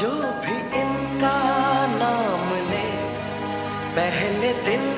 जो भी इनका नाम ले पहले दिन